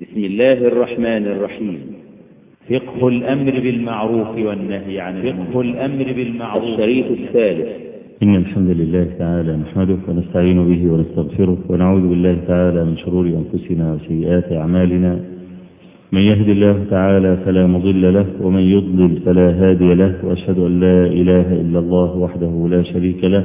بسم الله الرحمن الرحيم. فقه الأمر بالمعروف والنهي عن فقه الأمر بالمعروف. الشريط الثالث. إن الحمد لله تعالى نحمده ونستعين به ونستغفره ونعوذ بالله تعالى من شرور أنفسنا وسيئات أعمالنا. من يهد الله تعالى فلا مضل له ومن يضلل فلا هادي له وأشهد أن لا إله إلا الله وحده لا شريك له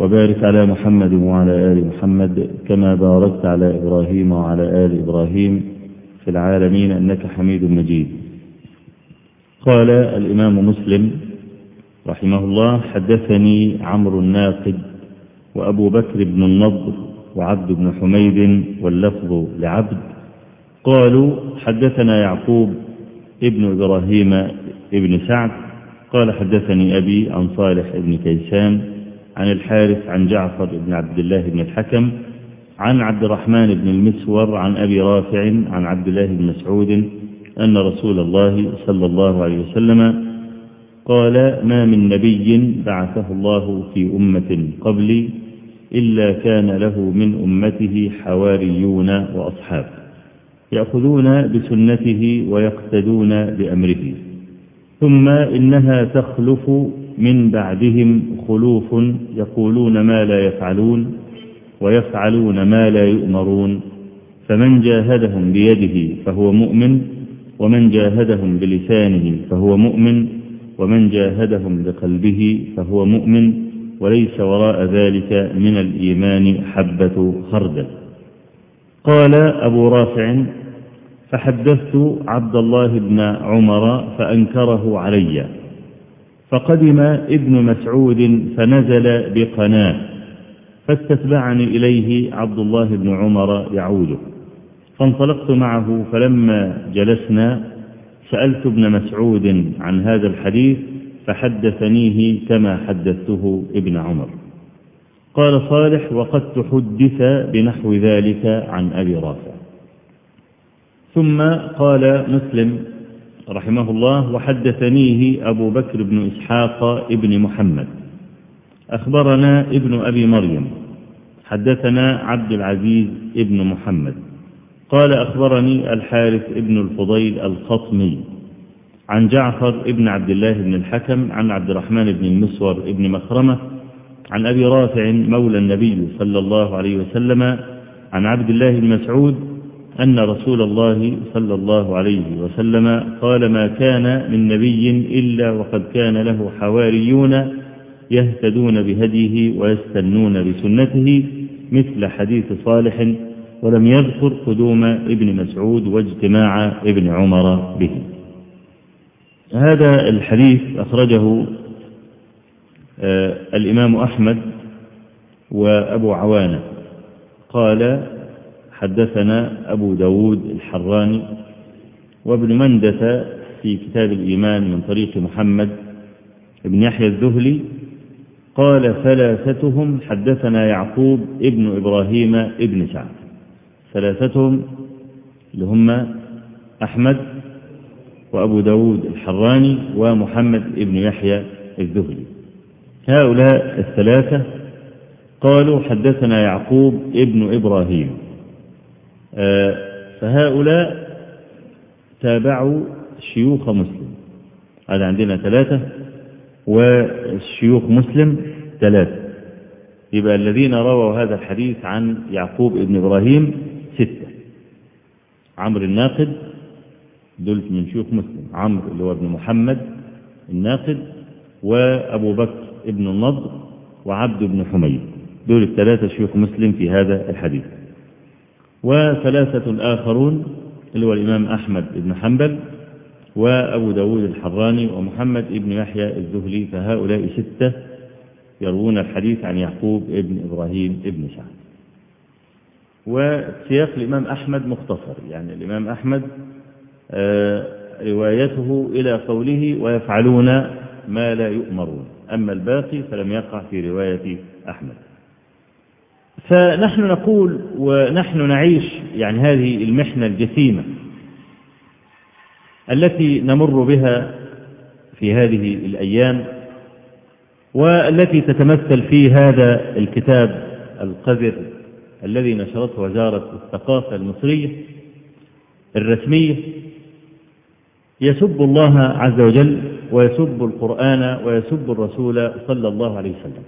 وبارك على محمد وعلى آل محمد كما باركت على إبراهيم وعلى آل إبراهيم في العالمين إنك حميد مجيد. قال الإمام مسلم رحمه الله حدثني عمرو الناقد وأبو بكر بن النضر وعبد بن حميد واللفظ لعبد. قالوا حدثنا يعقوب ابن إبراهيم ابن سعد. قال حدثني أبي عن صالح ابن كيسان عن الحارث عن جعفر بن عبد الله بن الحكم عن عبد الرحمن بن المسور عن أبي رافع عن عبد الله بن مسعود أن رسول الله صلى الله عليه وسلم قال ما من نبي بعثه الله في أمة قبلي إلا كان له من أمته حواريون وأصحاب يأخذون بسنته ويقتدون بأمره ثم إنها تخلف من بعدهم خلوف يقولون ما لا يفعلون ويفعلون ما لا يؤمرون. فمن جاهدهم بيده فهو مؤمن ومن جاهدهم بلسانه فهو مؤمن ومن جاهدهم بقلبه فهو مؤمن. وليس وراء ذلك من الإيمان حبة خردل. قال أبو رافع فحدثت عبد الله بن عمر فأنكره علي. فقدم ابن مسعود فنزل بقناة فاستتبعني إليه عبد الله بن عمر يعوده. فانطلقت معه فلما جلسنا سألت ابن مسعود عن هذا الحديث فحدثنيه كما حدثته ابن عمر. قال صالح وقد تحدث بنحو ذلك عن أبي رافع. ثم قال مسلم رحمه الله وحدثنيه أبو بكر بن إسحاق ابن محمد. أخبرنا ابن أبي مريم. حدثنا عبد العزيز ابن محمد. قال أخبرني الحارث ابن الفضيل الخطمي عن جعفر ابن عبد الله بن الحكم عن عبد الرحمن بن المسور ابن مخرمة عن أبي رافع مولى النبي صلى الله عليه وسلم عن عبد الله بن مسعود أن رسول الله صلى الله عليه وسلم قال ما كان من نبي إلا وقد كان له حواريون يهتدون بهديه ويستنون بسنته مثل حديث صالح ولم يذكر قدوم ابن مسعود واجتماع ابن عمر به. هذا الحديث أخرجه الإمام أحمد وأبو عوانة. قال حدثنا أبو داود الحراني وابن مندة في كتاب الإيمان من طريق محمد بن يحيى الذهلي قال ثلاثتهم حدثنا يعقوب ابن إبراهيم ابن سعد. ثلاثتهم اللي هم أحمد وأبو داود الحراني ومحمد ابن يحيى الذهلي. هؤلاء الثلاثة قالوا حدثنا يعقوب ابن إبراهيم. فهؤلاء تابعوا شيوخ مسلم. هذا عندنا ثلاثة وشيوخ مسلم ثلاثة. يبقى الذين رووا هذا الحديث عن يعقوب ابن إبراهيم ستة. عمرو الناقد دول من شيوخ مسلم. عمرو اللي هو ابن محمد الناقد وأبو بكر ابن النضر وعبد بن حميد. دول الثلاثة شيوخ مسلم في هذا الحديث. وثلاثة آخرون اللي هو الإمام أحمد بن حنبل وأبو داود الحراني ومحمد ابن يحيى الزهلي فهؤلاء ستة يروون الحديث عن يعقوب ابن إبراهيم ابن سعد. وسياق الإمام أحمد مختصر يعني الإمام أحمد روايته إلى قوله ويفعلون ما لا يؤمرون أما الباقي فلم يقع في رواية أحمد. فنحن نقول ونحن نعيش يعني هذه المحنة الجسيمة التي نمر بها في هذه الأيام والتي تتمثل في هذا الكتاب القذر الذي نشرته وزارة الثقافة المصرية الرسمية يسب الله عز وجل ويسب القرآن ويسب الرسول صلى الله عليه وسلم.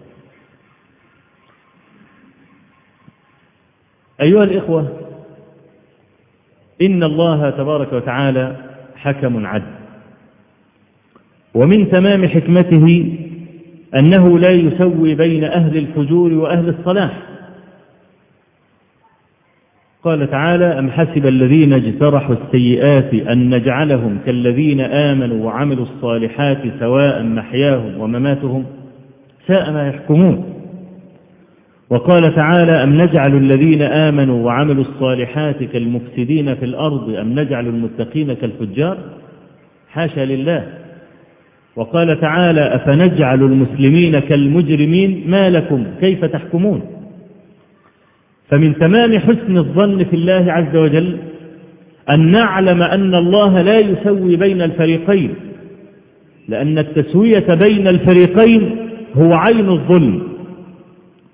أيها الإخوة إن الله تبارك وتعالى حكم عدل. ومن تمام حكمته أنه لا يسوي بين أهل الفجور وأهل الصلاح. قال تعالى أم حسب الذين اجترحوا السيئات أن نجعلهم كالذين آمنوا وعملوا الصالحات سواء محياهم ومماتهم؟ ساء ما يحكمون. وقال تعالى أم نجعل الذين آمنوا وعملوا الصالحات كالمفسدين في الأرض أم نجعل المتقين كالفجار حاشا لله. وقال تعالى أفنجعل المسلمين كالمجرمين ما لكم كيف تحكمون؟ فمن تمام حسن الظن في الله عز وجل أن نعلم أن الله لا يسوي بين الفريقين لأن التسوية بين الفريقين هو عين الظلم.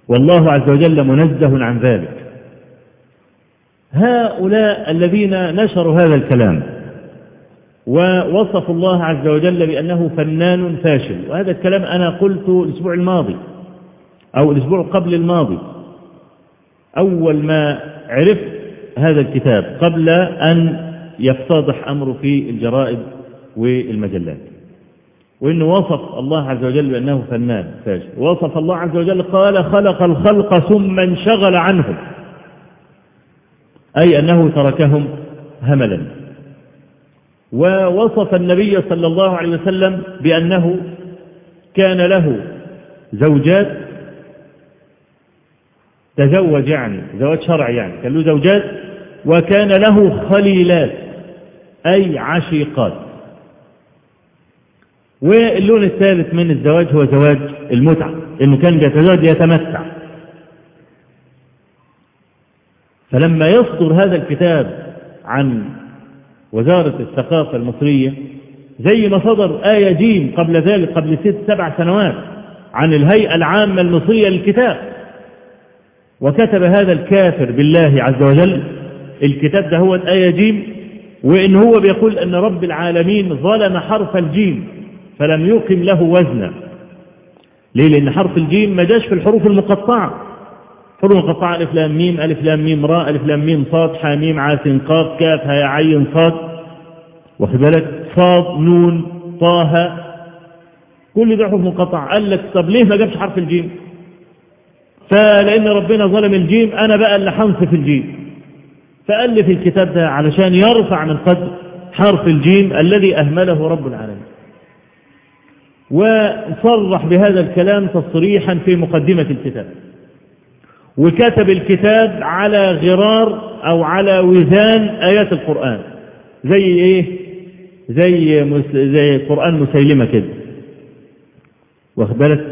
والله عز وجل منزه عن ذلك. هؤلاء الذين نشروا هذا الكلام ووصفوا الله عز وجل بأنه فنان فاشل وهذا الكلام أنا قلته الأسبوع الماضي أو الأسبوع قبل الماضي. أول ما عرفت هذا الكتاب قبل أن يفتضح أمره في الجرائد والمجلات. وإنه وصف الله عز وجل بأنه فنان فاشل. وصف الله عز وجل قال خلق الخلق ثم انشغل عنهم. أي أنه تركهم هملا. ووصف النبي صلى الله عليه وسلم بأنه كان له زوجات تزوج يعني زواج شرعي يعني كان له زوجات وكان له خليلات أي عشيقات. واللون الثالث من الزواج هو زواج المتعة إنه كان بيتزوج يتمتع. فلما يصدر هذا الكتاب عن وزارة الثقافة المصرية زي ما صدر آية جيم قبل ذلك قبل ست سبع سنوات عن الهيئة العامة المصرية للكتاب. وكتب هذا الكافر بالله عز وجل الكتاب ده هو الآية جيم وإن هو بيقول أن رب العالمين ظلم حرف الجيم. فلم يقم له وزنا. ليه؟ لأن حرف الجيم ما جاش في الحروف المقطعة. حروف مقطعة ألف لام ميم ألف لام ميم راء ألف لام ميم صاد حا ميم عين سين قاف كاف ها يا عين صاد. واخد بالك؟ صاد نون طه. كل ده حروف مقطعة. قال لك طب ليه ما جابش حرف الجيم؟ فلأن ربنا ظلم الجيم أنا بقى اللي حنصف الجيم. فألف الكتاب ده علشان يرفع من قدر حرف الجيم الذي أهمله رب العالمين. وصرح بهذا الكلام تصريحا في مقدمة الكتاب وكتب الكتاب على غرار أو على وزان آيات القرآن زي إيه؟ زي. زي قرآن مسيلمة كده. واخد بالك؟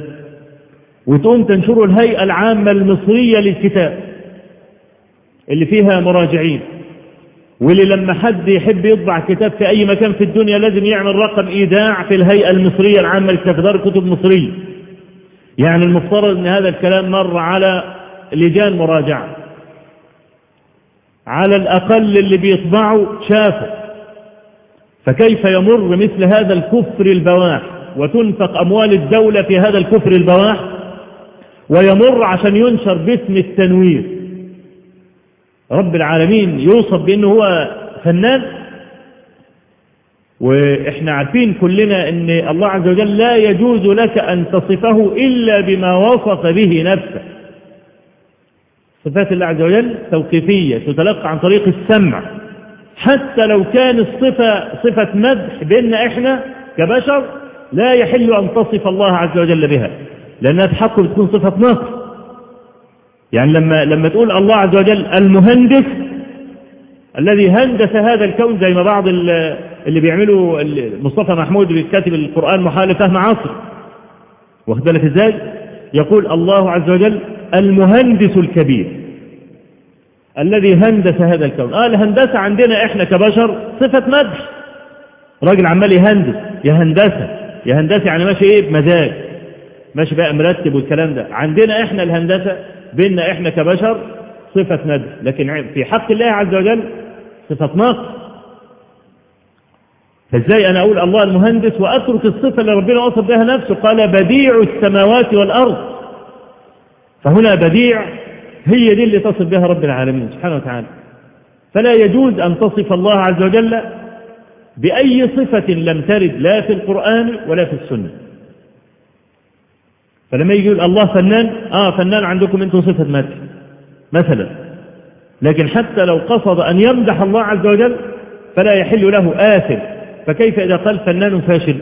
وتقوم تنشره الهيئة العامة المصرية للكتاب اللي فيها مراجعين. واللي لما حد يحب يطبع كتاب في أي مكان في الدنيا لازم يعمل رقم إيداع في الهيئة المصرية العامة للكتاب كتب مصرية. يعني المفترض أن هذا الكلام مر على لجان مراجعة. على الأقل اللي بيطبعوا شافوا. فكيف يمر مثل هذا الكفر البواح؟ وتنفق أموال الدولة في هذا الكفر البواح؟ ويمر عشان ينشر باسم التنوير. رب العالمين يوصف بأنه هو فنان. وإحنا عارفين كلنا أن الله عز وجل لا يجوز لك أن تصفه إلا بما وصف به نفسه. صفات الله عز وجل توقيفية تتلقى عن طريق السمع. حتى لو كان الصفة صفة مدح بيننا إحنا كبشر لا يحل أن تصف الله عز وجل بها لأنها تحق بتكون صفة نقص يعني لما لما تقول الله عز وجل المهندس الذي هندس هذا الكون زي ما بعض اللي بيعملوا مصطفى محمود اللي كاتب القرآن محال فهم عصر واخد بالك إزاي؟ يقول الله عز وجل المهندس الكبير الذي هندس هذا الكون. آه الهندسة عندنا إحنا كبشر صفة مدح راجل عمال يهندس يا هندسة يا هندسة يعني ماشي إيه؟ بمزاج ماشي بقى مرتب والكلام ده. عندنا إحنا الهندسة بيننا إحنا كبشر صفة مدح لكن في حق الله عز وجل صفة نقص. فإزاي أنا أقول الله المهندس وأترك الصفة اللي ربنا وصف بها نفسه؟ قال بديع السماوات والأرض. فهنا بديع هي دي اللي تصف بها رب العالمين سبحانه وتعالى. فلا يجوز أن تصف الله عز وجل بأي صفة لم ترد لا في القرآن ولا في السنة. فلما يجي يقول الله فنان آه فنان عندكم أنتم صفة مدح مثلا. لكن حتى لو قصد أن يمدح الله عز وجل فلا يحل له آثم. فكيف إذا قال فنان فاشل؟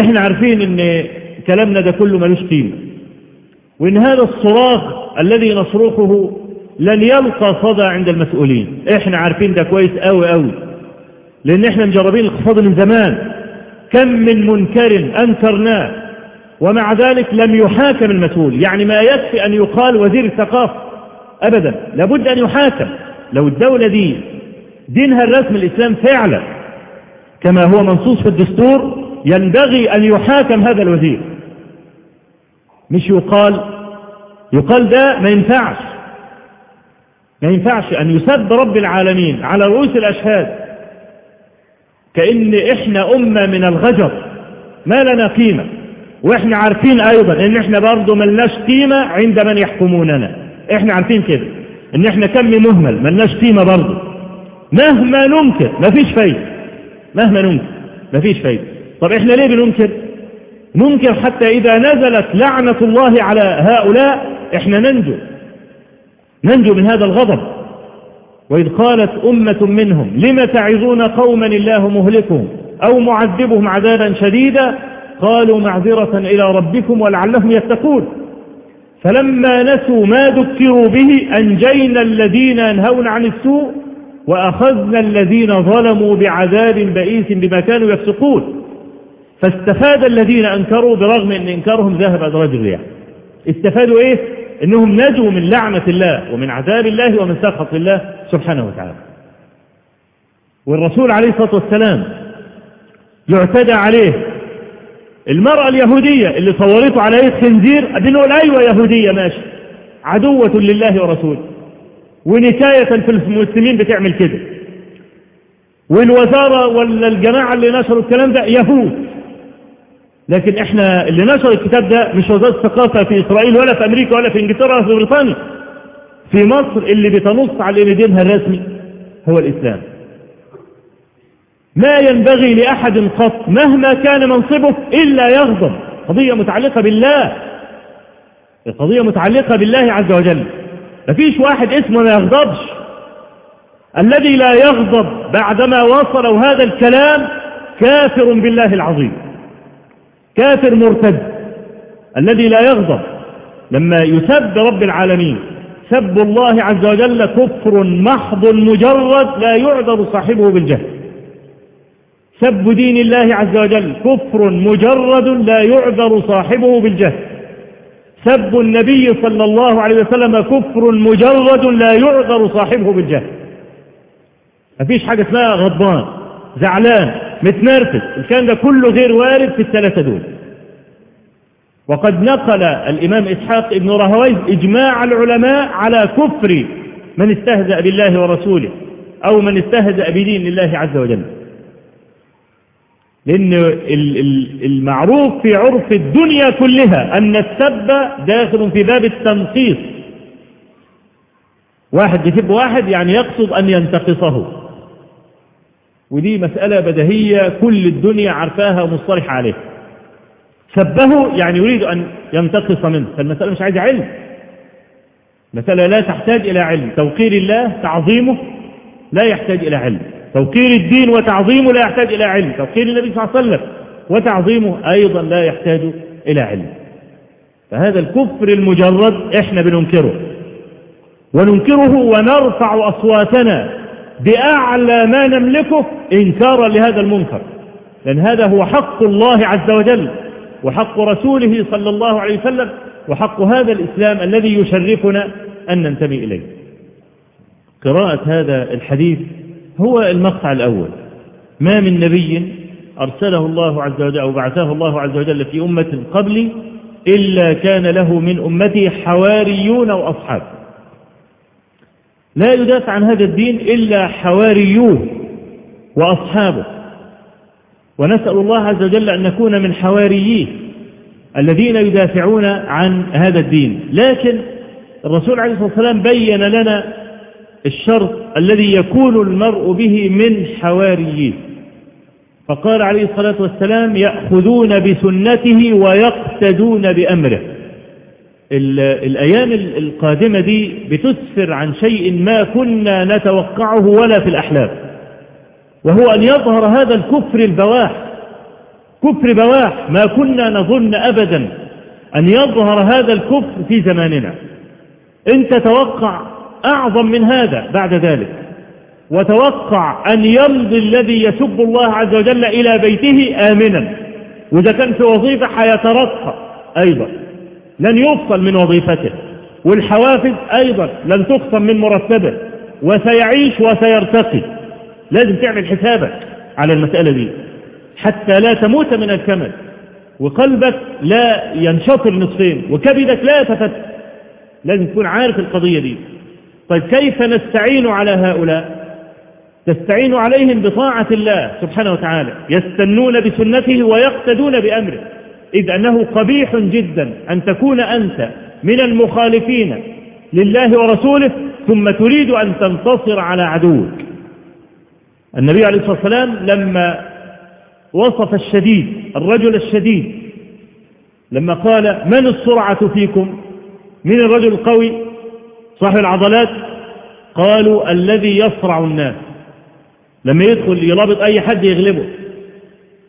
إحنا عارفين أن كلامنا ده كله ملوش قيمة. وإن هذا الصراخ الذي نصرخه لن يلقى صدى عند المسؤولين. إحنا عارفين ده كويس أوي أوي. لأن إحنا مجربين الاقتصاد من زمان. كم من منكر أنكرناه. ومع ذلك لم يحاكم المسؤول. يعني ما يكفي أن يقال وزير الثقافة. أبدا. لابد أن يحاكم. لو الدولة دي دينها الرسم الإسلام فعلا كما هو منصوص في الدستور ينبغي أن يحاكم هذا الوزير. مش يقال يقال ده ما ينفعش. ما ينفعش أن يسب رب العالمين على رؤوس الأشهاد. كأن إحنا أمة من الغجر. ما لنا قيمة. وإحنا عارفين أيضا إن إحنا برضو ملناش قيمة عند من يحكموننا. إحنا عارفين كده إن إحنا كم مهمل ملناش قيمة برضو. مهما ننكر مفيش فايدة. مهما ننكر مفيش فايدة. طب إحنا ليه بننكر؟ ننكر حتى إذا نزلت لعنة الله على هؤلاء إحنا ننجو. ننجو من هذا الغضب. وإذ قالت أمة منهم لم تعظون قوما الله مهلكهم أو معذبهم عذابا شديدا؟ قالوا معذرة إلى ربكم ولعلهم يتقون. فلما نسوا ما ذكروا به أنجينا الذين ينهون عن السوء وأخذنا الذين ظلموا بعذاب بئيس بما كانوا يفسقون. فاستفاد الذين أنكروا برغم أن إنكارهم ذهب أدراج الرياح استفادوا إيه؟ إنهم نجوا من لعنة الله ومن عذاب الله ومن سخط الله سبحانه وتعالى. والرسول عليه الصلاة والسلام يعتدى عليه المرأة اليهودية اللي صورته على يد خنزير بنقول أيوه يهودية ماشي. عدوة لله ورسوله. ونكاية في المسلمين بتعمل كده. والوزارة ولا الجماعة اللي نشروا الكلام ده يهود. لكن إحنا اللي نشر الكتاب ده مش وزارة الثقافة في إسرائيل ولا في أمريكا ولا في إنجلترا ولا في بريطانيا. في مصر اللي بتنص على ان دينها الرسمي هو الإسلام. ما ينبغي لأحد قط مهما كان منصبه إلا يغضب. قضية متعلقة بالله. القضية متعلقة بالله عز وجل. مفيش واحد اسمه ما يغضبش. الذي لا يغضب بعدما وصلوا هذا الكلام كافر بالله العظيم. كافر مرتد. الذي لا يغضب. لما يسب رب العالمين. سب الله عز وجل كفر محض مجرد لا يعذر صاحبه بالجهل. سب دين الله عز وجل. كفر مجرد لا يعذر صاحبه بالجهل. سب النبي صلى الله عليه وسلم كفر مجرد لا يعذر صاحبه بالجهل. مفيش حاجة اسمها غضبان زعلان متنرفز. الكلام ده كله غير وارد في الثلاثة دول. وقد نقل الإمام إسحاق ابن رهويز إجماع العلماء على كفر من استهزأ بالله ورسوله أو من استهزأ بدين الله عز وجل. لأن المعروف في عرف الدنيا كلها أن السب داخل في باب التنقيص. واحد يسب واحد يعني يقصد أن ينتقصه. ودي مسألة بدهية كل الدنيا عرفاها ومصطلح عليها سبه يعني يريد أن ينتقص منه. فالمسألة مش عايزة علم. مسألة لا تحتاج إلى علم. توقير الله تعظيمه لا يحتاج إلى علم. توقير الدين وتعظيمه لا يحتاج إلى علم. توقير النبي صلى الله عليه وسلم وتعظيمه أيضا لا يحتاج إلى علم. فهذا الكفر المجرد إحنا بننكره. وننكره ونرفع أصواتنا بأعلى ما نملكه إنكارا لهذا المنكر. لأن هذا هو حق الله عز وجل وحق رسوله صلى الله عليه وسلم وحق هذا الإسلام الذي يشرفنا أن ننتمي إليه. قراءة هذا الحديث هو المقطع الأول. ما من نبي أرسله الله عز وجل أو بعثه الله عز وجل في أمة قبلي إلا كان له من أمته حواريون وأصحاب لا يدافع عن هذا الدين إلا حواريوه وأصحابه. ونسأل الله عز وجل أن نكون من حوارييه الذين يدافعون عن هذا الدين. لكن الرسول عليه الصلاة والسلام بين لنا الشرط الذي يكون المرء به من حوارييه فقال عليه الصلاة والسلام يأخذون بسنته ويقتدون بأمره. الأيام القادمة دي بتسفر عن شيء ما كنا نتوقعه ولا في الأحلام. وهو أن يظهر هذا الكفر البواح. كفر بواح ما كنا نظن أبدا. أن يظهر هذا الكفر في زماننا. انت توقع أعظم من هذا بعد ذلك. وتوقع أن يمضي الذي يسب الله عز وجل إلى بيته آمنا. وإذا كان في وظيفة حيترقى أيضا. لن يفصل من وظيفته. والحوافز أيضا لن تخصم من مرتبه. وسيعيش وسيرتقي. لازم تعمل حسابك على المسألة دي. حتى لا تموت من الكمل. وقلبك لا ينشطر نصفين. وكبدك لا يتفتح. لازم تكون عارف القضية دي. طيب كيف نستعين على هؤلاء؟ تستعين عليهم بطاعة الله سبحانه وتعالى يستنون بسنته ويقتدون بأمره. إذ أنه قبيح جدا أن تكون أنت من المخالفين لله ورسوله ثم تريد أن تنتصر على عدوك. النبي عليه الصلاة والسلام لما وصف الشديد الرجل الشديد لما قال من السرعة فيكم؟ من الرجل القوي؟ صاحب العضلات قالوا الذي يصرع الناس. لما يدخل يرابط أي حد يغلبه.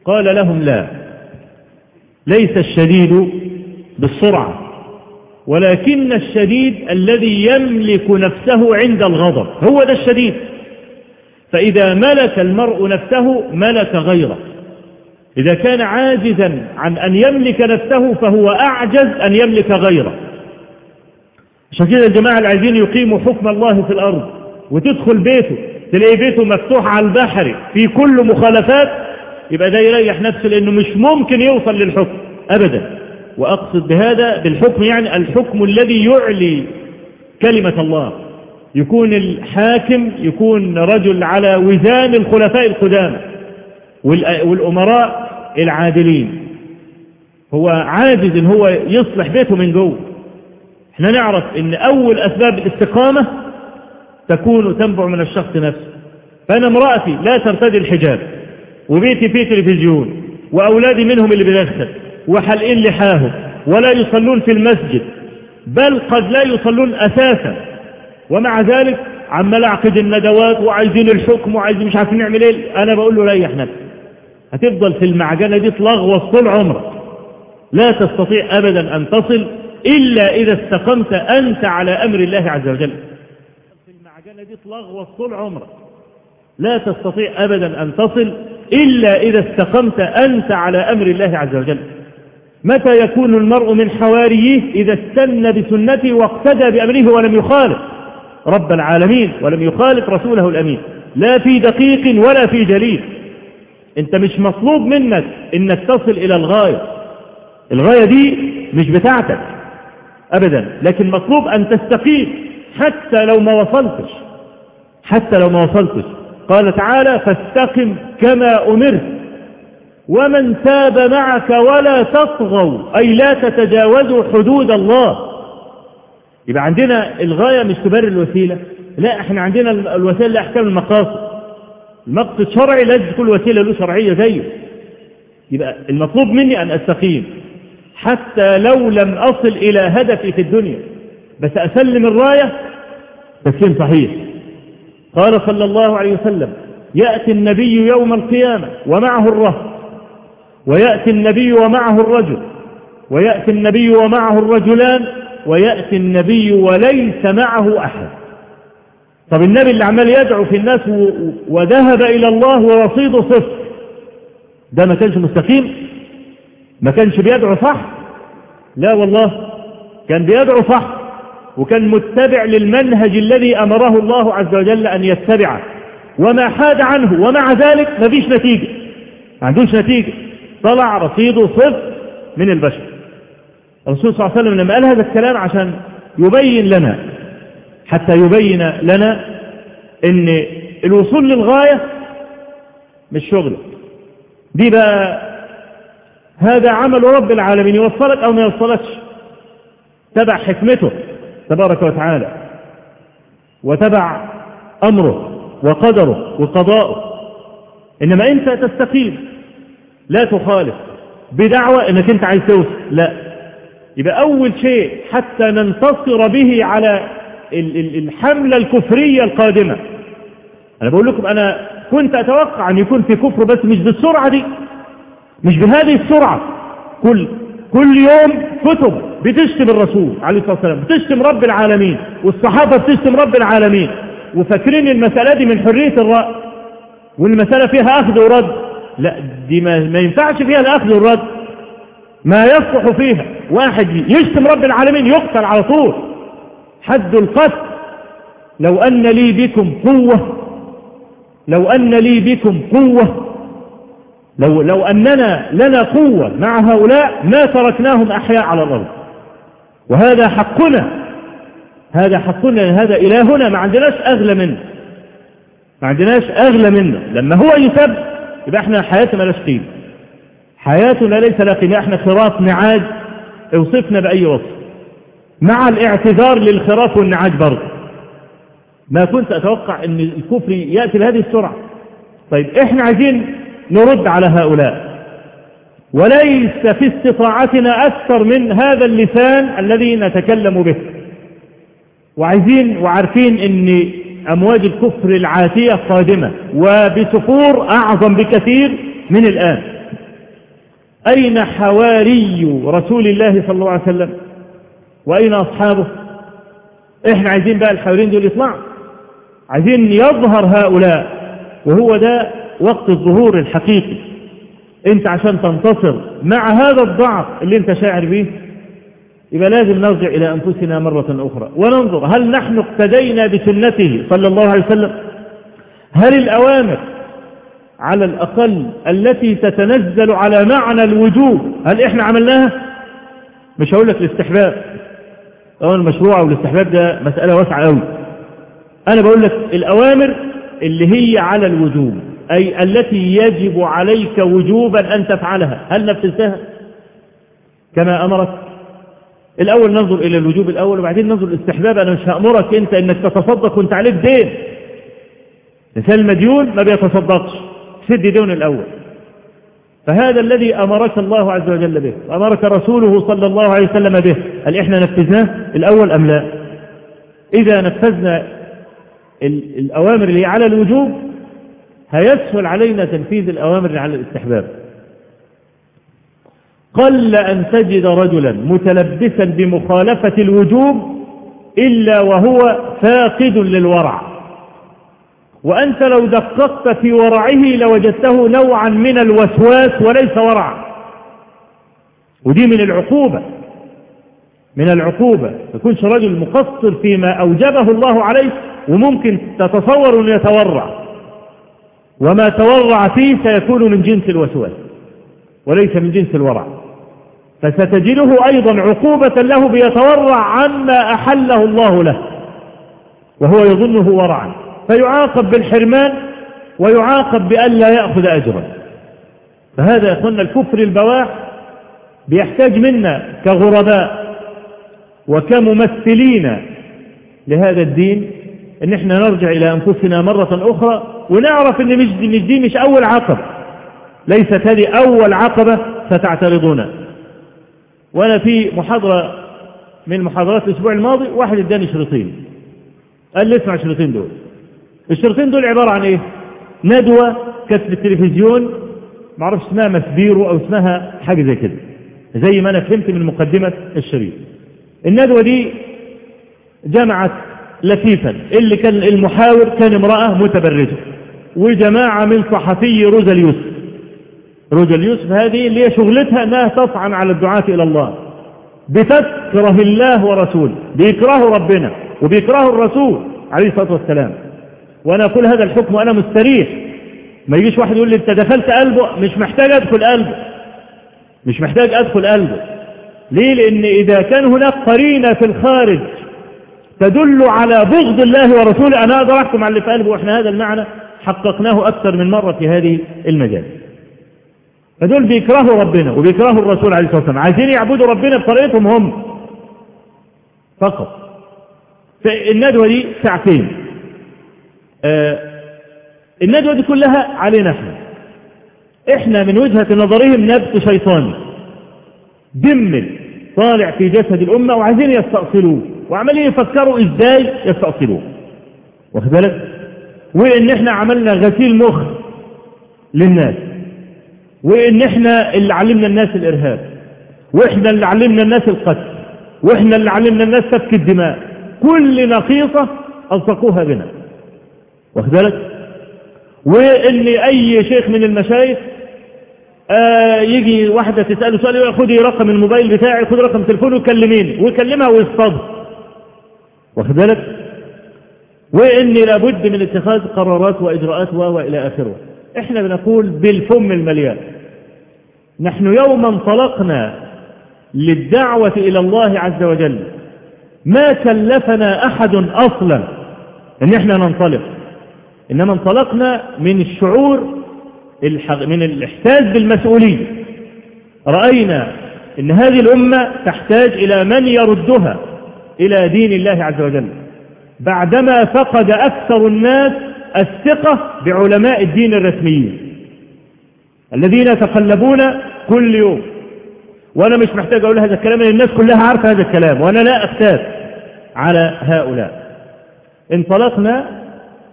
قال لهم لا. ليس الشديد بالسرعة ولكن الشديد الذي يملك نفسه عند الغضب. هو ده الشديد. فإذا ملك المرء نفسه ملك غيره. إذا كان عاجزا عن أن يملك نفسه فهو أعجز أن يملك غيره. عشان كده الجماعة اللي عايزين يقيموا حكم الله في الأرض وتدخل بيته تلاقي بيته مفتوح على البحر في كل مخالفات يبقى ده يريح نفسه لأنه مش ممكن يوصل للحكم أبدا. وأقصد بهذا بالحكم يعني الحكم الذي يعلي كلمة الله. يكون الحاكم يكون رجل على وزان الخلفاء القدامى والأمراء العادلين. هو عاجز إن هو يصلح بيته من جوه. إحنا نعرف إن أول أسباب الاستقامة تكون تنبع من الشخص نفسه. فأنا امرأتي لا ترتدي الحجاب وبيتي فيه تلفزيون وأولادي منهم اللي بيدخل وحلقين لحاهم ولا يصلون في المسجد بل قد لا يصلون أساسا. ومع ذلك عمال أعقد الندوات وعايزين الحكم وعايزين مش عارفين نعمل إيه. أنا بقول له ريح نفسك. هتفضل في المعجنة دي تلغوص طول عمرك. لا تستطيع ابدا أن تصل إلا إذا استقمت أنت على أمر الله عز وجل. في المعجنة دي تلغوص طول عمرك. لا تستطيع ابدا أن تصل إلا إذا استقمت أنت على أمر الله عز وجل. متى يكون المرء من حواريه إذا استنى بسنته واقتدى بأمره ولم يخالف رب العالمين ولم يخالف رسوله الأمين؟ لا في دقيق ولا في جليل أنت مش مطلوب منك إنك تصل إلى الغاية. الغاية دي مش بتاعتك. ابدا. لكن مطلوب أن تستقيم حتى لو ما وصلتش. حتى لو ما وصلتش. قال تعالى فاستقم كما أمرت. ومن تاب معك ولا تطغوا. أي لا تتجاوزوا حدود الله. يبقى عندنا الغاية مش تبرر الوسيلة. لا إحنا عندنا الوسيلة لأحكام المقاصد. المقصد شرعي لازم تكون الوسيلة له شرعية زيه. يبقى المطلوب مني أن أستقيم. حتى لو لم أصل إلى هدفي في الدنيا. بس أسلم الراية؟ تسليم صحيح. قال صلى الله عليه وسلم يأتي النبي يوم القيامة ومعه الرهط ويأتي النبي ومعه الرجل ويأتي النبي ومعه الرجلان ويأتي النبي وليس معه أحد. طب النبي اللي عمال يدعو في الناس. وذهب إلى الله ورصيده صفر. ده ما كانش مستقيم؟ ما كانش بيدعو صح؟ لا والله. كان بيدعو صح وكان متبع للمنهج الذي أمره الله عز وجل أن يتبعه. وما حاد عنه ومع ذلك ما فيش نتيجة. ما عندوش نتيجة. طلع رصيده صفر من البشر. الرسول صلى الله عليه وسلم لما قال هذا الكلام عشان يبين لنا حتى يبين لنا إن الوصول للغاية مش شغلك دي بقى هذا عمل رب العالمين يوصلك أو ما يوصلكش. تبع حكمته تبارك وتعالى وتبع أمره وقدره وقضاؤه. إنما أنت تستقيم لا تخالف بدعوة إنك أنت عايز توصل لا. يبقى أول شيء حتى ننتصر به على الحملة الكفرية القادمة. أنا بقول لكم أنا كنت أتوقع أن يكون في كفر بس مش بالسرعة دي. مش بهذه السرعة. كل كل يوم كتب بتشتم الرسول عليه الصلاة والسلام بتشتم رب العالمين والصحابة بتشتم رب العالمين. وفاكرين المسألة دي من حرية الرأي والمسألة فيها أخذ ورد. لا دي ما, ما ينفعش فيها الأخذ والرد. ما يصلح فيها. واحد يشتم رب العالمين يقتل على طول. حد القتل. لو أن لي بكم قوة لو أن لي بكم قوة لو, لو أننا لنا قوة مع هؤلاء ما تركناهم أحياء على الأرض. وهذا حقنا. هذا حقنا. هذا إلهنا. ما عندناش أغلى منه. ما عندناش أغلى منه. لما هو يسب يبقى إحنا حياتنا ملاش قيمة. حياتنا ليس لها قيمة. إحنا خراف نعاج أوصفنا بأي وصف. مع الاعتذار للخراف والنعاج برضه. ما كنت أتوقع أن الكفر يأتي بهذه السرعة. طيب إحنا عايزين نرد على هؤلاء. وليس في استطاعتنا أكثر من هذا اللسان الذي نتكلم به. وعايزين وعارفين أن أمواج الكفر العاتية قادمة وبسفور أعظم بكثير من الآن. أين حواري رسول الله صلى الله عليه وسلم؟ وأين أصحابه؟ إحنا عايزين بقى الحواريين دول يطلعوا. عايزين يظهر هؤلاء. وهو ده وقت الظهور الحقيقي. انت عشان تنتصر مع هذا الضعف اللي انت شاعر به يبقى لازم نرجع إلى أنفسنا مرة أخرى وننظر هل نحن اقتدينا بسنته صلى الله عليه وسلم؟ هل الأوامر على الأقل التي تتنزل على معنى الوجوب هل إحنا عملناها؟ مش هقول لك الاستحباب. أولا المشروع والاستحباب ده مسألة واسعة أوي. أنا بقول لك الأوامر اللي هي على الوجوب. أي التي يجب عليك وجوبا أن تفعلها. هل نفذتها؟ كما أمرك. الأول ننظر إلى الوجوب الأول وبعدين ننظر الاستحباب. أنا مش هأمرك أنت أنك تتصدق وأنت عليك دين. مثال المديون ما بيتصدقش. سد دين الأول. فهذا الذي أمرك الله عز وجل به وأمرك رسوله صلى الله عليه وسلم به. هل إحنا نفذناه الأول أم لا؟ إذا نفذنا الأوامر اللي على الوجوب هيسهل علينا تنفيذ الأوامر على الاستحباب. قل أن تجد رجلا متلبسا بمخالفة الوجوب إلا وهو فاقد للورع. وأنت لو دققت في ورعه لوجدته نوعا من الوسواس وليس ورعا ودي من العقوبة من العقوبة. يكونش رجل مقصر فيما أوجبه الله عليه وممكن تتصور أن يتورع. وما تورع فيه سيكون من جنس الوسواس وليس من جنس الورع. فستجده أيضا عقوبة له بيتورع عما أحله الله له وهو يظنه ورعا. فيعاقب بالحرمان ويعاقب بأن لا يأخذ أجرا. فهذا يقولنا الكفر البواح بيحتاج منا كغرباء وكممثلين لهذا الدين إن إحنا نرجع إلى أنفسنا مرة أخرى ونعرف إن مش دي مش, دي مش أول عقبة ليست هذه أول عقبة ستعترضون. وأنا في محاضرة من محاضرات الأسبوع الماضي واحد إداني شريطين قال لي اسمع الشريطين دول. الشريطين دول عبارة عن إيه؟ ندوة كانت في التلفزيون معرفش اسمها مسبيرو أو اسمها حاجة زي كده. زي ما أنا فهمت من مقدمة الشريط. الندوة دي جمعت لفيفا. اللي كان المحاور كان امرأة متبرجة. وجماعة من صحفي روزا اليوسف روزا اليوسف هذه اللي هي شغلتها أنها تطعن على الدعاة إلى الله. بتكره الله ورسوله بيكرهوا ربنا. وبيكرهوا الرسول عليه الصلاة والسلام. وأنا أقول هذا الحكم وأنا مستريح. ما يجيش واحد يقول لي أنت دخلت قلبه. مش محتاج أدخل قلبه. مش محتاج أدخل قلبه. ليه؟ لأن إذا كان هناك قرينة في الخارج تدل على بغض الله ورسوله. أقدر أحكم على اللي قلبه وإحنا هذا المعنى حققناه أكثر من مرة في هذه المجال. فدول بيكرهوا ربنا وبيكرهوا الرسول عليه الصلاة والسلام. عايزين يعبدوا ربنا بطريقتهم هم. فقط. الندوة دي ساعتين. آه الندوة دي كلها علينا إحنا. إحنا من وجهة نظرهم نبت شيطاني دمل طالع في جسد الأمة وعايزين يستأصلوه وعمالين يفكروا إزاي يستأصلوه. واخد بالك؟ وإن إحنا عملنا غسيل مخ للناس وإن إحنا اللي علمنا الناس الإرهاب وإحنا اللي علمنا الناس القتل وإحنا اللي علمنا الناس سفك الدماء كل نقيصة ألصقوها بنا. واخد بالك؟ وان أي شيخ من المشايخ آه يجي واحدة تسأله سؤال يقول خدي رقم الموبايل بتاعي خدي رقم تليفونه وكلميني ويكلمها ويصطاد. واخد بالك؟ وان لابد من اتخاذ قرارات وإجراءات والى آخره. إحنا بنقول بالفم المليان. نحن يوما انطلقنا للدعوة إلى الله عز وجل. ما كلفنا أحد أصلا إن إحنا ننطلق. إنما انطلقنا من الشعور من الإحساس بالمسؤولية. رأينا إن هذه الأمة تحتاج إلى من يردها إلى دين الله عز وجل. بعدما فقد أكثر الناس الثقة بعلماء الدين الرسميين. الذين يتقلبون كل يوم. وأنا مش محتاج أقول هذا الكلام لأن الناس كلها عارفة هذا الكلام وأنا لا اختاف على هؤلاء. انطلقنا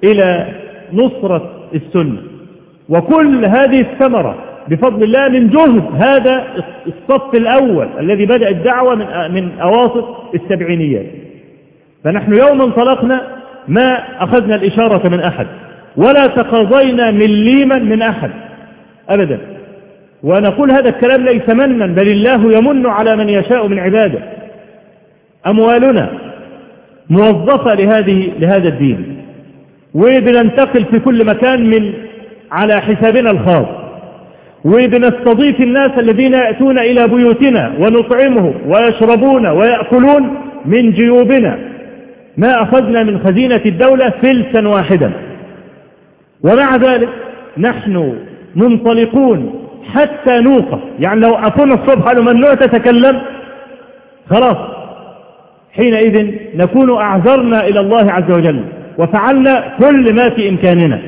إلى نصرة السنة. وكل هذه الثمرة بفضل الله من جهد هذا الصف الأول الذي بدأ الدعوة من من أواسط السبعينيات. فنحن يوم انطلقنا ما أخذنا الإشارة من أحد ولا تقاضينا مليما من أحد أبدا. ونقول هذا الكلام ليس منا بل الله يمن على من يشاء من عباده. أموالنا موظفة لهذه لهذا الدين. وبننتقل في كل مكان من على حسابنا الخاص. وبنستضيف الناس الذين يأتون إلى بيوتنا ونطعمهم ويشربون ويأكلون من جيوبنا. ما أخذنا من خزينة الدولة فلسا واحدا. ومع ذلك نحن منطلقون حتى نوقف. يعني لو أكون الصبح قالوا ممنوع تتكلم خلاص. حينئذ نكون أعذرنا إلى الله عز وجل وفعلنا كل ما في إمكاننا.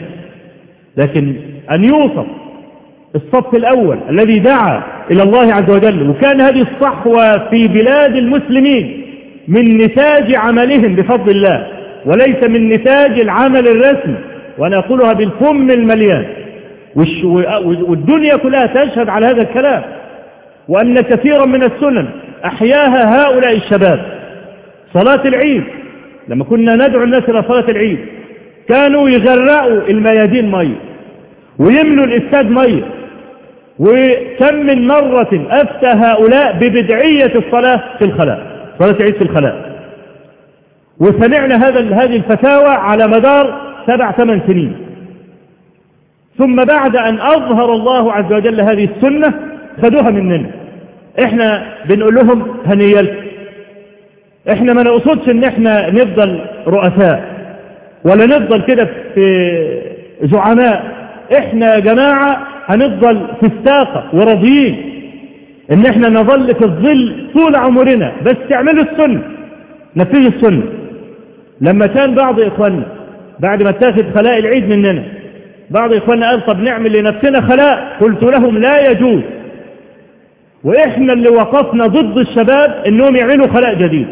لكن أن يوصف الصف الأول الذي دعا إلى الله عز وجل وكان هذه الصحوة في بلاد المسلمين من نتاج عملهم بفضل الله وليس من نتاج العمل الرسمي وأنا أقولها بالفم المليان. والدنيا كلها تشهد على هذا الكلام وأن كثيرا من السنن أحياها هؤلاء الشباب. صلاة العيد لما كنا ندعو الناس إلى صلاة العيد كانوا يغرقوا الميادين مية ويملوا الإستاد مية. وكم من مرة أفتى هؤلاء ببدعية الصلاة في الخلاء صلاة العيد في الخلاء. وسمعنا هذا هذه الفتاوى على مدار سبع ثمان سنين. ثم بعد أن أظهر الله عز وجل هذه السنة خدوها مننا. إحنا بنقول لهم هنيالكم إحنا ما نقصدش إن إحنا نفضل رؤساء. ولا نفضل كده في زعماء. إحنا يا جماعة هنفضل في الساقة وراضيين إن إحنا نظل في الظل طول عمرنا. بس تعملوا السنة. نفذوا السنة. لما كان بعض إخواننا بعد ما اتاخد خلاء العيد مننا بعض إخواننا قال طب نعمل لنفسنا خلاء. قلت لهم لا يجوز. وإحنا اللي وقفنا ضد الشباب إنهم يعملوا خلاء جديد.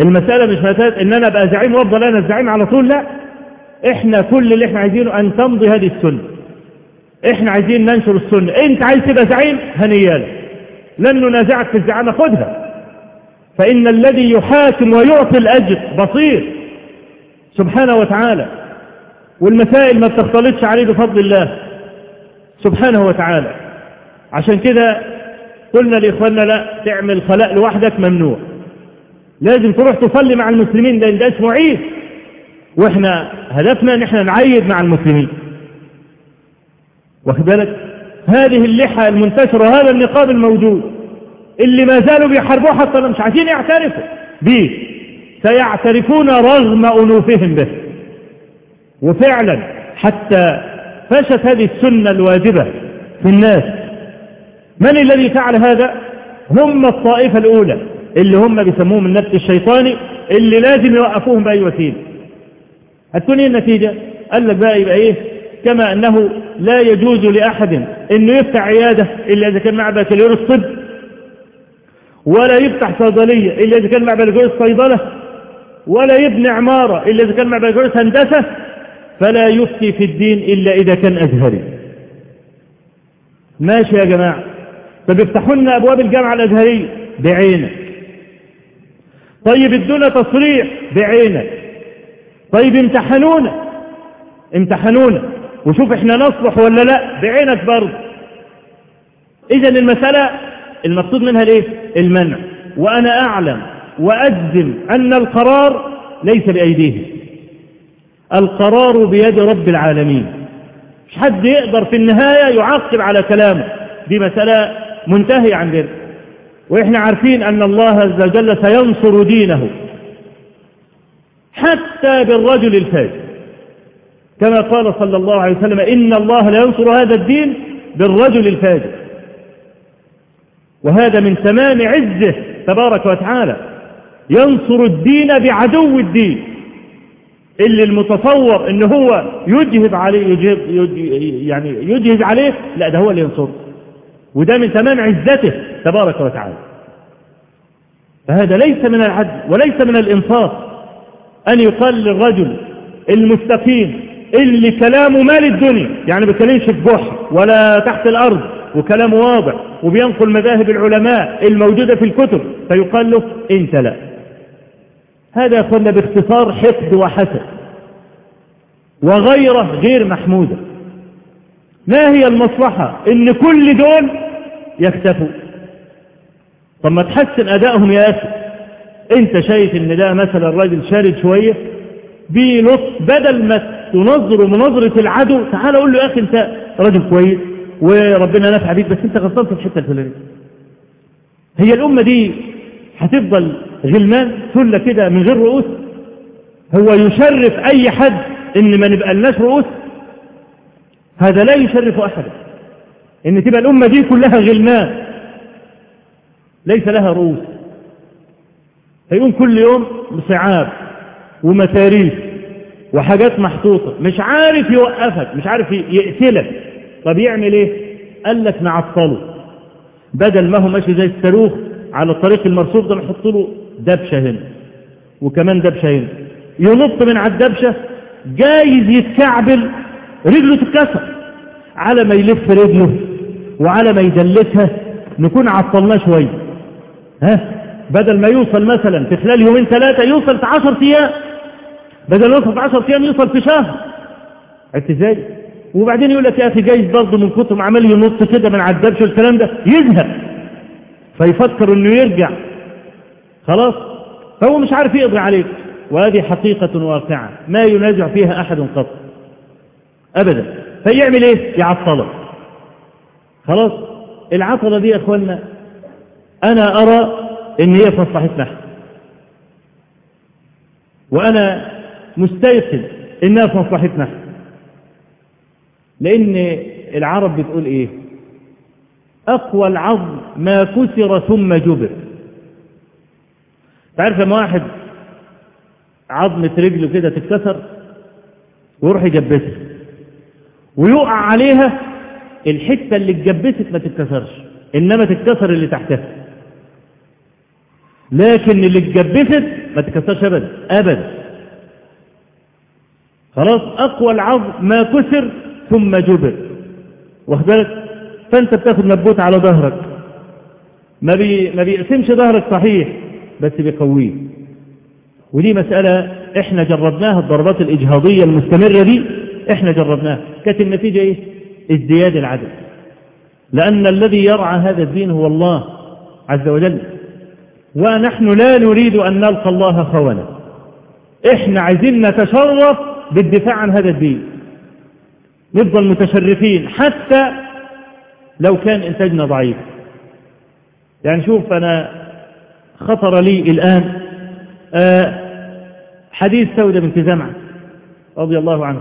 المسألة مش مسألة إن أنا أبقى زعيم وأفضل أنا الزعيم على طول لا. إحنا كل اللي إحنا عايزينه أن تمضي هذه السنة. إحنا عايزين ننشر السنة. أنت عايز تبقى زعيم؟ هنيال لن ننازعك في الزعامة خدها فإن الذي يحاكم ويعطي الأجر بصير سبحانه وتعالى. والمسائل ما بتختلطش عليه بفضل الله سبحانه وتعالى. عشان كده قلنا لإخواننا لا تعمل خلاء لوحدك ممنوع. لازم تروح تصلي مع المسلمين لأن ده اسمه عيد. وإحنا هدفنا إن إحنا نعيد مع المسلمين. واخد بالك؟ هذه اللحى المنتشرة وهذا النقاب الموجود. اللي ما زالوا بيحاربوه حتى مش عايزين يعترفوا به. سيعترفون رغم أنوفهم به. وفعلا حتى فشت هذه السنة الواجبة في الناس. من الذي فعل هذا؟ هم الطائفة الأولى. اللي هم بيسموهم النفس الشيطاني اللي لازم يوقفوهم بأي وسيلة. هتكون إيه النتيجة؟ قال لك بقى يبقى إيه؟ كما أنه لا يجوز لأحد إنه يفتح عيادة إلا إذا كان معه بكالوريوس طب ولا يفتح صيدلية إلا إذا كان معه بكالوريوس صيدلة ولا يبني عمارة إلا إذا كان معه بكالوريوس هندسة فلا يفتي في الدين إلا إذا كان أزهري. ماشي يا جماعة. طب افتحوا لنا أبواب الجامعة الأزهرية بعينك طيب ادونا تصريح بعينك طيب امتحنونا. امتحنونا. وشوف إحنا نصلح ولا لا. بعينك برضه. إذا المسألة المقصود منها الإيه؟ المنع. وأنا أعلم وأجزم أن القرار ليس بأيديهم. القرار بيد رب العالمين. مش حد يقدر في النهاية يعقب على كلامه. دي مسألة منتهية عندنا وإحنا عارفين أن الله عز وجل سينصر دينه حتى بالرجل الفاجر. كما قال صلى الله عليه وسلم إن الله لا ينصر هذا الدين بالرجل الفاجر. وهذا من تمام عزه تبارك وتعالى. ينصر الدين بعدو الدين. اللي المتصور ان هو يجهز عليه يجهز يعني يجهز عليه لا ده هو اللي ينصره. وده من تمام عزته تبارك وتعالى. فهذا ليس من العدل وليس من الإنصاف أن يقال للرجل المستقيم اللي كلامه مال الدنيا يعني بيتكلمش في بحر ولا تحت الأرض وكلامه واضح وبينقل مذاهب العلماء الموجودة في الكتب فيقال له أنت لا. هذا يقولنا باختصار حقد وحسد وغيره غير محمودة. ما هي المصلحة؟ إن كل دول يختفوا طب ما تحسن أدائهم يا أخي. أنت شايف إن ده مثلا راجل شارد شوية بيلط بدل ما تنظر منظرة العدو تعال أقول له يا أخي أنت راجل كويس وربنا نفع بيك بس أنت غلطان في الحتة الفلانية. هي الأمة دي هتفضل غلمان سله كده من غير رؤوس؟ هو يشرف أي حد إن ما نبقى لناش رؤوس؟ هذا لا يشرف احدا إن تبقى الأمة دي كلها غلمان ليس لها رؤوس. هيقوم كل يوم بصعاب ومتاريخ وحاجات محطوطة. مش عارف يوقفك مش عارف يقتلك. طب يعمل إيه؟ قال لك نعطله. بدل ما هو ماشي زي الصاروخ على الطريق المرصوف ده نحط له دبشة هنا. وكمان دبشة هنا. ينط من على الدبشة جايز يتكعبل رجله تتكسر. على ما يلف رجله وعلى ما يدلسها نكون عطلناه شوية ها؟ بدل ما يوصل مثلا في خلال يومين ثلاثة يوصل في 10 أيام. بدل ما يوصل في 10 أيام يوصل في شهر. عرفت إزاي وبعدين يقول لك يا أخي جايز برضه من كتر ما عمال ينط كده من على الدبش والكلام ده. يزهق فيفكر إنه يرجع. خلاص؟ فهو مش عارف يقضي عليك. وهذه حقيقة واقعة. ما ينازع فيها أحد قط. ابدا. فيعمل إيه؟ يعطله. خلاص؟ العطلة دي يا اخوانا أنا أرى إن هي في مصلحتنا وأنا مستيقن إنها في مصلحتنا لأن العرب بتقول إيه؟ أقوى العظم ما كسر ثم جبر. تعرف لما واحد عظمة رجله كده تتكسر ويروح يجبسها. ويقع عليها الحتة اللي اتجبست ما تتكسرش إنما تتكسر اللي تحتها. لكن اللي اتجبست ما تتكسرش ابدا ابدا. خلاص أقوى العظم ما كسر ثم جبر. واخد بالك؟ فأنت بتاخد نبوت على ظهرك. ما بي ما بيقسمش ظهرك صحيح بس بيقويه. ودي مسألة إحنا جربناها الضربات الإجهاضية المستمرة دي إحنا جربناها كانت النتيجة إيه ازدياد العدد. لأن الذي يرعى هذا الدين هو الله عز وجل. ونحن لا نريد أن نلقى الله خوانا إحنا عايزين نتشرف بالدفاع عن هذا الدين. نفضل متشرفين حتى لو كان إنتاجنا ضعيف. يعني شوف أنا خطر لي الآن آه حديث سودة بنت زمعة رضي الله عنه.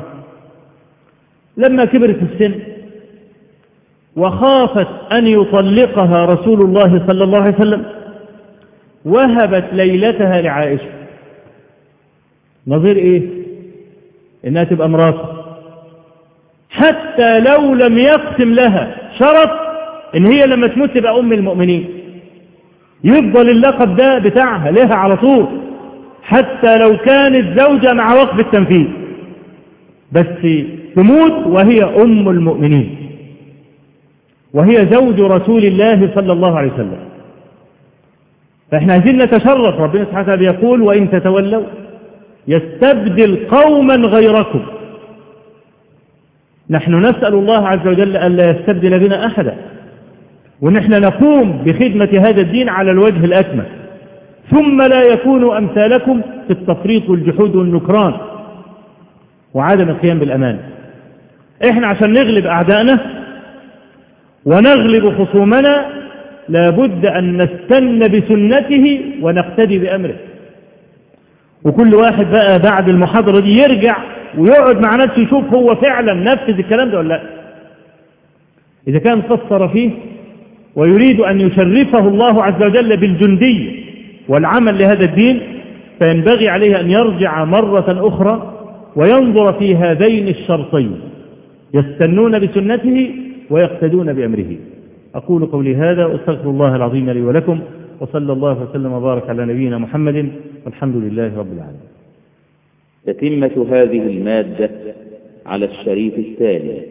لما كبرت السن وخافت أن يطلقها رسول الله صلى الله عليه وسلم وهبت ليلتها لعائشة. نظير إيه؟ إنها تبقى مراته حتى لو لم يقسم لها شرط إن هي لما تموت تبقى أم المؤمنين. يفضل اللقب ده بتاعها لها على طول حتى لو كانت زوجة مع وقف التنفيذ. بس تموت وهي أم المؤمنين. وهي زوج رسول الله صلى الله عليه وسلم. فإحنا عايزين نتشرف ربنا سبحانه وتعالى يقول وإن تتولوا يستبدل قوما غيركم. نحن نسأل الله عز وجل ألا يستبدل بنا أحدا. ونحن نقوم بخدمة هذا الدين على الوجه الأكمل. ثم لا يكون أمثالكم في التفريط والجحود والنكران. وعدم القيام بالأمان. إحنا عشان نغلب أعدائنا ونغلب خصومنا لابد أن نستن بسنته ونقتدي بأمره. وكل واحد بقى بعد المحاضرة دي يرجع ويقعد مع نفسه يشوف هو فعلا نفذ الكلام ده ولا لأ. إذا كان قصر فيه ويريد أن يشرفه الله عز وجل بالجندي والعمل لهذا الدين فينبغي عليه أن يرجع مرة أخرى وينظر في هذين الشرطين. يستنون بسنته ويقتدون بأمره. أقول قولي هذا وأستغفر الله العظيم لي ولكم وصلى الله وسلم وبارك على نبينا محمد والحمد لله رب العالمين. تتمة هذه المادة على الشريف التالي